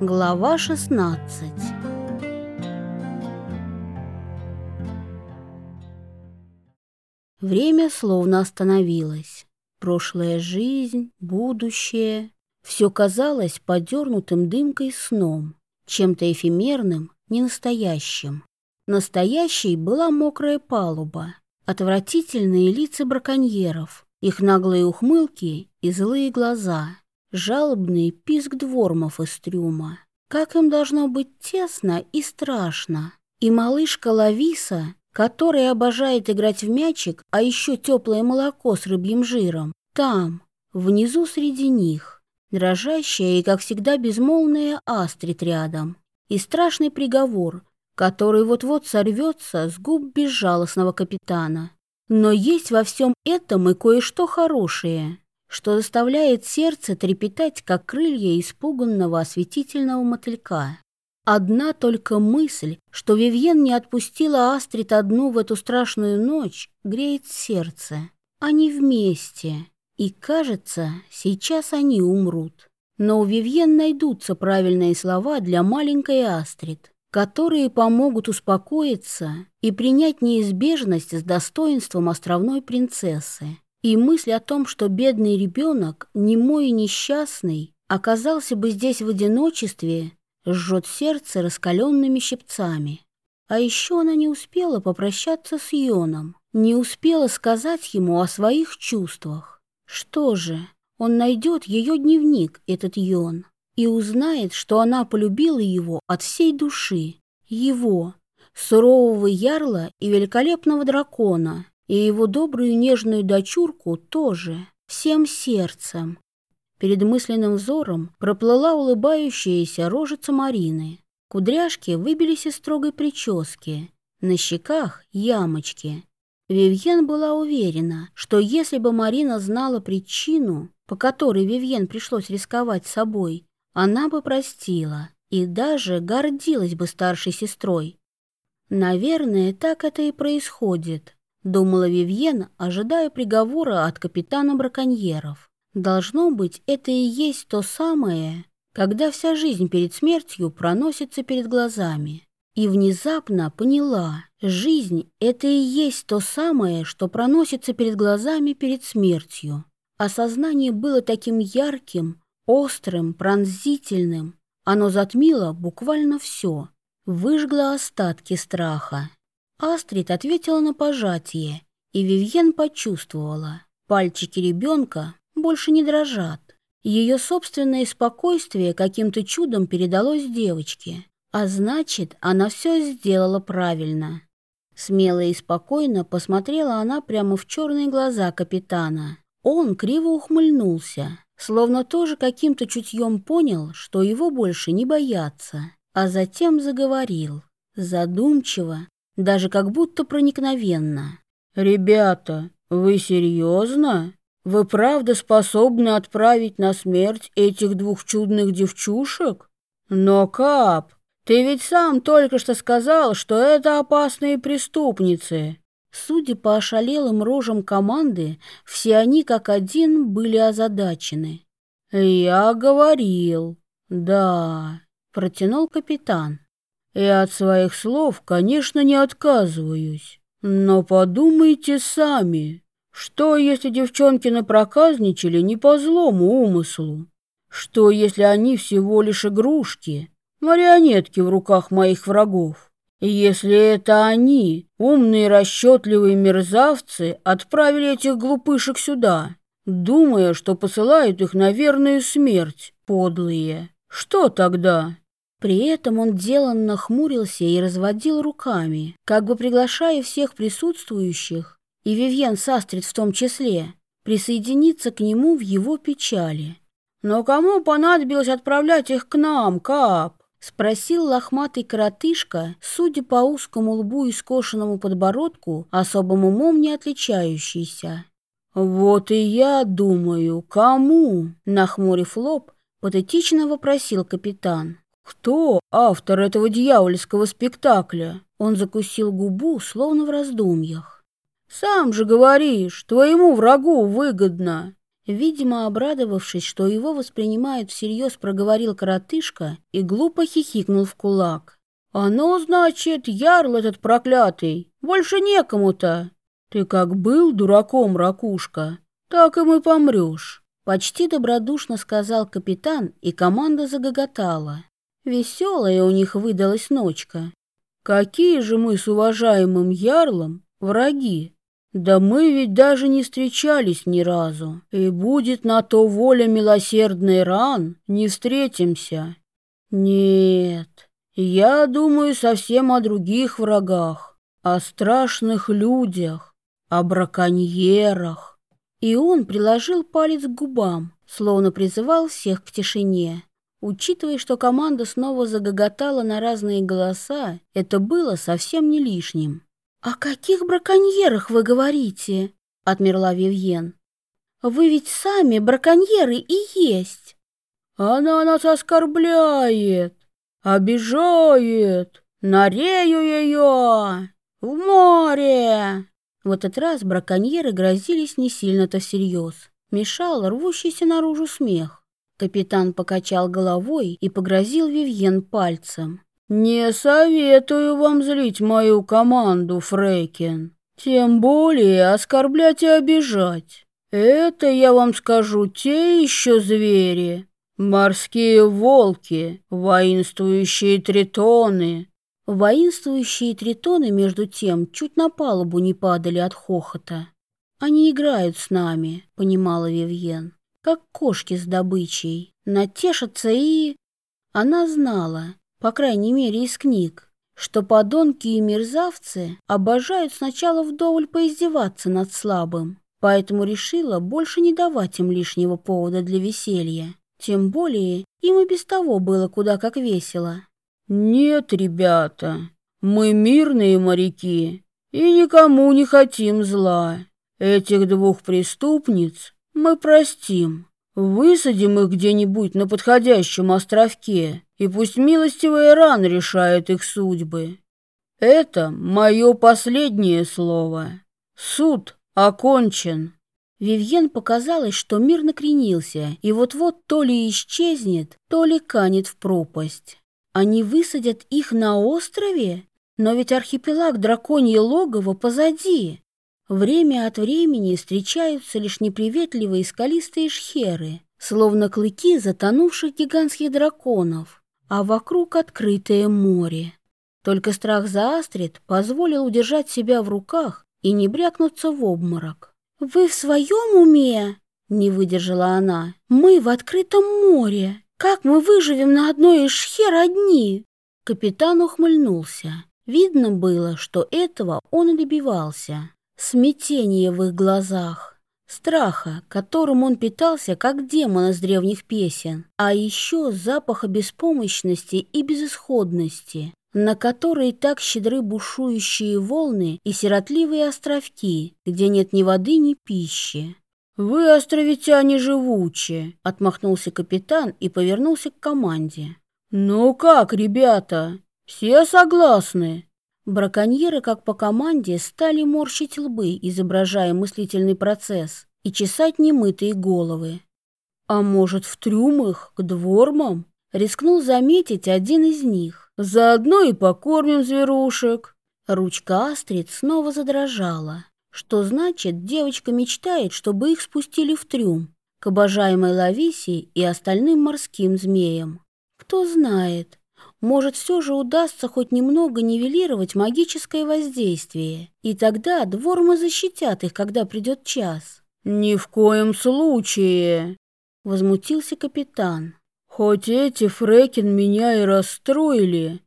Глава 16 Время словно остановилось. Прошлая жизнь, будущее — все казалось подернутым дымкой сном, чем-то эфемерным, ненастоящим. Настоящей была мокрая палуба, отвратительные лица браконьеров, их наглые ухмылки и злые глаза, жалобный писк двормов из трюма. Как им должно быть тесно и страшно. И малышка Лависа, которая обожает играть в мячик, а еще теплое молоко с рыбьим жиром, там, внизу среди них, дрожащая и, как всегда, безмолвная Астрид рядом. И страшный приговор, который вот-вот сорвется с губ безжалостного капитана. Но есть во всем этом и кое-что хорошее, что заставляет сердце трепетать, как крылья испуганного осветительного мотылька. Одна только мысль, что Вивьен не отпустила Астрид одну в эту страшную ночь, греет сердце. Они вместе, и, кажется, сейчас они умрут. Но у Вивьен найдутся правильные слова для маленькой Астрид которые помогут успокоиться и принять неизбежность с достоинством островной принцессы. И мысль о том, что бедный ребенок, немой и несчастный, оказался бы здесь в одиночестве, жжет сердце раскаленными щипцами. А еще она не успела попрощаться с Йоном, не успела сказать ему о своих чувствах. Что же, он найдет ее дневник, этот Йон, и узнает, что она полюбила его от всей души. Его, сурового ярла и великолепного дракона, и его добрую нежную дочурку тоже, всем сердцем. Перед мысленным взором проплыла улыбающаяся рожица Марины. Кудряшки выбились из строгой прически, на щеках ямочки. Вивьен была уверена, что если бы Марина знала причину, по которой Вивьен пришлось рисковать собой, она бы простила и даже гордилась бы старшей сестрой. Наверное, так это и происходит, думала Вивьен, ожидая приговора от капитана браконьеров. Должно быть, это и есть то самое, когда вся жизнь перед смертью проносится перед глазами. И внезапно поняла, жизнь — это и есть то самое, что проносится перед глазами перед смертью. Осознание было таким ярким, Острым, пронзительным, оно затмило буквально все, выжгло остатки страха. Астрид ответила на пожатие, и Вивьен почувствовала, пальчики ребенка больше не дрожат. Ее собственное спокойствие каким-то чудом передалось девочке, а значит, она все сделала правильно. Смело и спокойно посмотрела она прямо в черные глаза капитана. Он криво ухмыльнулся, словно тоже каким-то чутьем понял, что его больше не боятся, а затем заговорил, задумчиво, даже как будто проникновенно. «Ребята, вы серьезно? Вы правда способны отправить на смерть этих двух чудных девчушек? Но, Кап, ты ведь сам только что сказал, что это опасные преступницы. Судя по ошалелым рожам команды, все они как один были озадачены. «Я говорил, да», — протянул капитан. «И от своих слов, конечно, не отказываюсь. Но подумайте сами, что, если девчонки напроказничали не по злому умыслу? Что, если они всего лишь игрушки, марионетки в руках моих врагов? Если это они, умные расчетливые мерзавцы, отправили этих глупышек сюда, думая, что посылают их на верную смерть, подлые, что тогда? При этом он деланно хмурился и разводил руками, как бы приглашая всех присутствующих, и Вивьен Састрид в том числе, присоединиться к нему в его печали. Но кому понадобилось отправлять их к нам, Кап? Спросил лохматый коротышка, судя по узкому лбу и скошенному подбородку, особым умом не отличающийся. «Вот и я думаю, кому?» Нахмурив лоб, патетично вопросил капитан. «Кто автор этого дьявольского спектакля?» Он закусил губу, словно в раздумьях. «Сам же говоришь, твоему врагу выгодно. Видимо, обрадовавшись, что его воспринимают всерьез, проговорил коротышка и глупо хихикнул в кулак. «Оно, значит, ярл этот проклятый, больше некому-то. Ты как был дураком, ракушка, так и мы помрешь». Почти добродушно сказал капитан, и команда загоготала. Веселая у них выдалась ночка. «Какие же мы с уважаемым ярлом враги?» Да мы ведь даже не встречались ни разу, и будет на то воля милосердный ран, не встретимся. Нет, я думаю совсем о других врагах, о страшных людях, о браконьерах. И он приложил палец к губам, словно призывал всех к тишине. Учитывая, что команда снова загоготала на разные голоса, это было совсем не лишним. «О каких браконьерах вы говорите?» — отмерла Вивьен. «Вы ведь сами браконьеры и есть!» «Она нас оскорбляет, обижает, нарею ее в море!» В этот раз браконьеры грозились не сильно-то всерьез. Мешал рвущийся наружу смех. Капитан покачал головой и погрозил Вивьен пальцем. «Не советую вам злить мою команду, Фрейкин. Тем более оскорблять и обижать. Это, я вам скажу, те еще звери. Морские волки, воинствующие тритоны». Воинствующие тритоны, между тем, чуть на палубу не падали от хохота. «Они играют с нами», — понимала Вивьен, — «как кошки с добычей. Натешатся и...» Она знала, по крайней мере из книг, что подонки и мерзавцы обожают сначала вдоволь поиздеваться над слабым, поэтому решила больше не давать им лишнего повода для веселья. Тем более им и без того было куда как весело. «Нет, ребята, мы мирные моряки и никому не хотим зла. Этих двух преступниц мы простим». Высадим их где-нибудь на подходящем островке, и пусть милостивый Иран решает их судьбы. Это мое последнее слово. Суд окончен. Вивьен показалось, что мир накренился, и вот-вот то ли исчезнет, то ли канет в пропасть. Они высадят их на острове? Но ведь архипелаг Драконье логово позади. Время от времени встречаются лишь неприветливые скалистые шхеры, словно клыки затонувших гигантских драконов, а вокруг открытое море. Только страх за Астрид позволил удержать себя в руках и не брякнуться в обморок. «Вы в своем уме?» — не выдержала она. «Мы в открытом море. Как мы выживем на одной из шхер одни?» Капитан ухмыльнулся. Видно было, что этого он добивался смятение в их глазах, страха, которым он питался, как демон из древних песен, а еще запаха беспомощности и безысходности, на которые так щедры бушующие волны и сиротливые островки, где нет ни воды, ни пищи. «Вы, островитяне, живучи!» — отмахнулся капитан и повернулся к команде. «Ну как, ребята, все согласны?» Браконьеры, как по команде, стали морщить лбы, изображая мыслительный процесс, и чесать немытые головы. А может, в трюмах, к двормам? Рискнул заметить один из них. Заодно и покормим зверушек. Ручка Астрид снова задрожала. Что значит, девочка мечтает, чтобы их спустили в трюм, к обожаемой Лависе и остальным морским змеям. Кто знает, может, все же удастся хоть немного нивелировать магическое воздействие, и тогда двормы защитят их, когда придет час. «Ни в коем случае!» — возмутился капитан. «Хоть эти Фрекин меня и расстроили,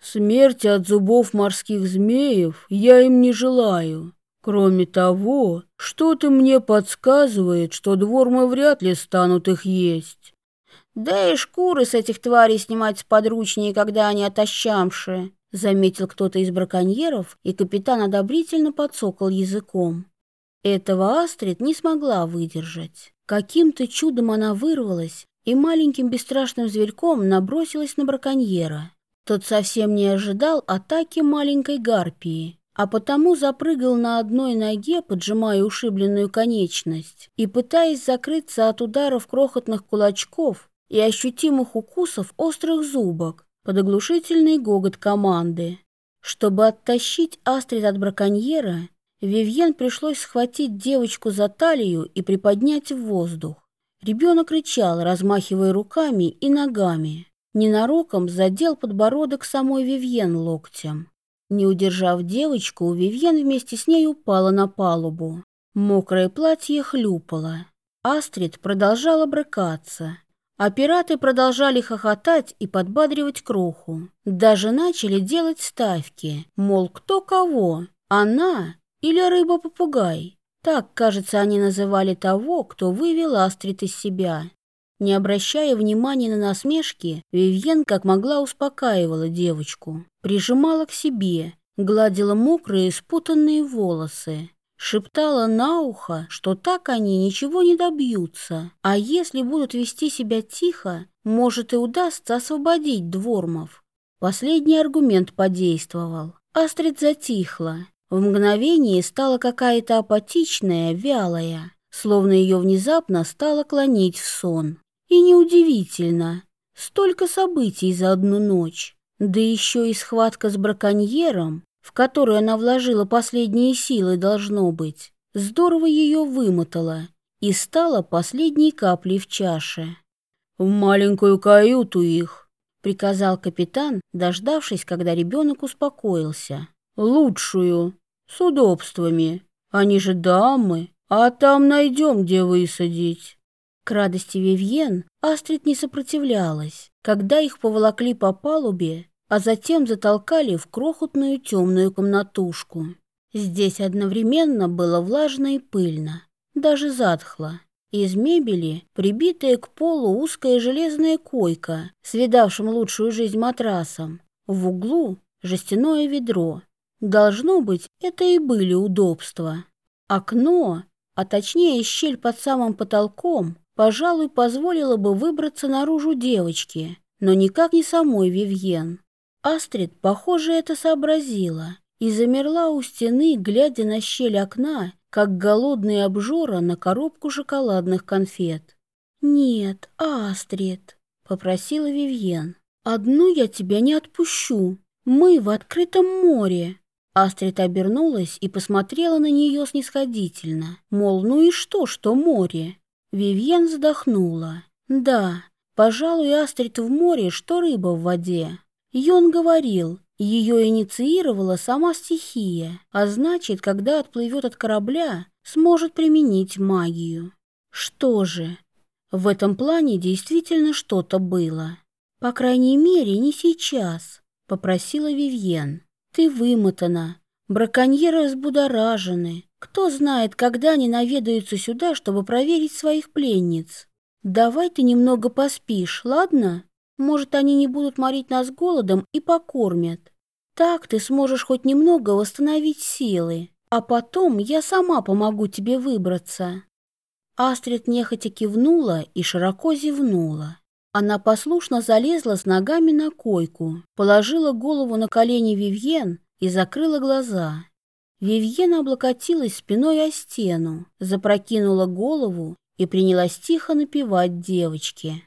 смерти от зубов морских змеев я им не желаю. Кроме того, что-то мне подсказывает, что двормы вряд ли станут их есть. Да и шкуры с этих тварей снимать сподручнее, когда они отощамшие, заметил кто-то из браконьеров, и капитан одобрительно подсокал языком. Этого Астрид не смогла выдержать. Каким-то чудом она вырвалась и маленьким бесстрашным зверьком набросилась на браконьера. Тот совсем не ожидал атаки маленькой гарпии. а потому запрыгал на одной ноге, поджимая ушибленную конечность и пытаясь закрыться от ударов крохотных кулачков и ощутимых укусов острых зубок под оглушительный гогот команды. Чтобы оттащить Астрид от браконьера, Вивьен пришлось схватить девочку за талию и приподнять в воздух. Ребенок кричал, размахивая руками и ногами. Ненароком задел подбородок самой Вивьен локтем. Не удержав девочку, Вивьен вместе с ней упала на палубу. Мокрое платье хлюпало. Астрид продолжала брыкаться. А пираты продолжали хохотать и подбадривать кроху. Даже начали делать ставки, мол, кто кого, она или рыба-попугай. Так, кажется, они называли того, кто вывел Астрид из себя. Не обращая внимания на насмешки, Вивьен как могла успокаивала девочку, прижимала к себе, гладила мокрые спутанные волосы, шептала на ухо, что так они ничего не добьются, а если будут вести себя тихо, может и удастся освободить двормов. Последний аргумент подействовал. Астрид затихла. В мгновение стала какая-то апатичная, вялая, словно ее внезапно стало клонить в сон. И неудивительно, столько событий за одну ночь, да еще и схватка с браконьером, в которую она вложила последние силы, должно быть, здорово ее вымотала и стала последней каплей в чаше. «В маленькую каюту их», — приказал капитан, дождавшись, когда ребенок успокоился. «Лучшую, с удобствами. Они же дамы, а там найдем, где высадить». К радости Вивьен Астрид не сопротивлялась, когда их поволокли по палубе, а затем затолкали в крохотную темную комнатушку. Здесь одновременно было влажно и пыльно, даже затхло. Из мебели прибитая к полу узкая железная койка с видавшим лучшую жизнь матрасом. В углу жестяное ведро. Должно быть, это и были удобства. Окно, а точнее щель под самым потолком, пожалуй, позволила бы выбраться наружу девочке, но никак не самой Вивьен. Астрид, похоже, это сообразила и замерла у стены, глядя на щель окна, как голодный обжора на коробку шоколадных конфет. «Нет, Астрид», — попросила Вивьен, — «одну я тебя не отпущу. Мы в открытом море». Астрид обернулась и посмотрела на нее снисходительно, мол, ну и что, что море? Вивьен вздохнула. Да, пожалуй, Астрид в море, что рыба в воде. Йон говорил, ее инициировала сама стихия, а значит, когда отплывет от корабля, сможет применить магию. Что же, в этом плане действительно что-то было. По крайней мере, не сейчас, попросила Вивьен. Ты вымотана, браконьеры взбудоражены, кто знает, когда они наведаются сюда, чтобы проверить своих пленниц. Давай ты немного поспишь, ладно? Может, они не будут морить нас голодом и покормят. Так ты сможешь хоть немного восстановить силы, а потом я сама помогу тебе выбраться». Астрид нехотя кивнула и широко зевнула. Она послушно залезла с ногами на койку, положила голову на колени Вивьен и закрыла глаза. Вивьена облокотилась спиной о стену, запрокинула голову и принялась тихо напевать девочке.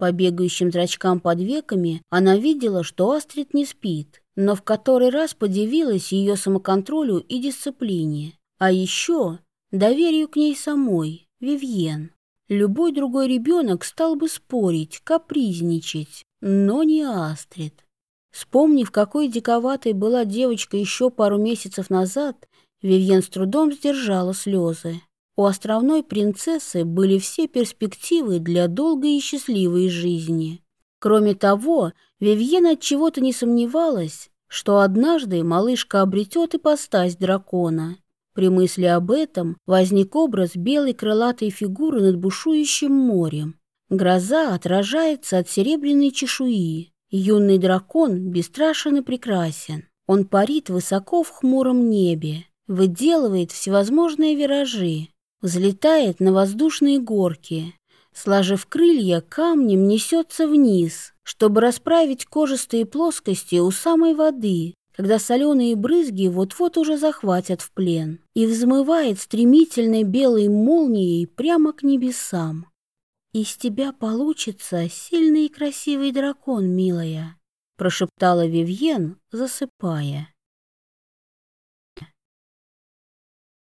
По бегающим зрачкам под веками она видела, что Астрид не спит, но в который раз подивилась ее самоконтролю и дисциплине. А еще доверию к ней самой, Вивьен. Любой другой ребенок стал бы спорить, капризничать, но не Астрид. Вспомнив, какой диковатой была девочка еще пару месяцев назад, Вивьен с трудом сдержала слезы. У островной принцессы были все перспективы для долгой и счастливой жизни. Кроме того, Вивьен от чего-то не сомневалась, что однажды малышка обретет ипостась дракона. При мысли об этом возник образ белой крылатой фигуры над бушующим морем. Гроза отражается от серебряной чешуи. Юный дракон бесстрашен и прекрасен. Он парит высоко в хмуром небе, выделывает всевозможные виражи, взлетает на воздушные горки, сложив крылья, камнем несется вниз, чтобы расправить кожистые плоскости у самой воды, когда соленые брызги вот-вот уже захватят в плен, и взмывает стремительной белой молнией прямо к небесам. «Из тебя получится сильный и красивый дракон, милая», прошептала Вивьен, засыпая.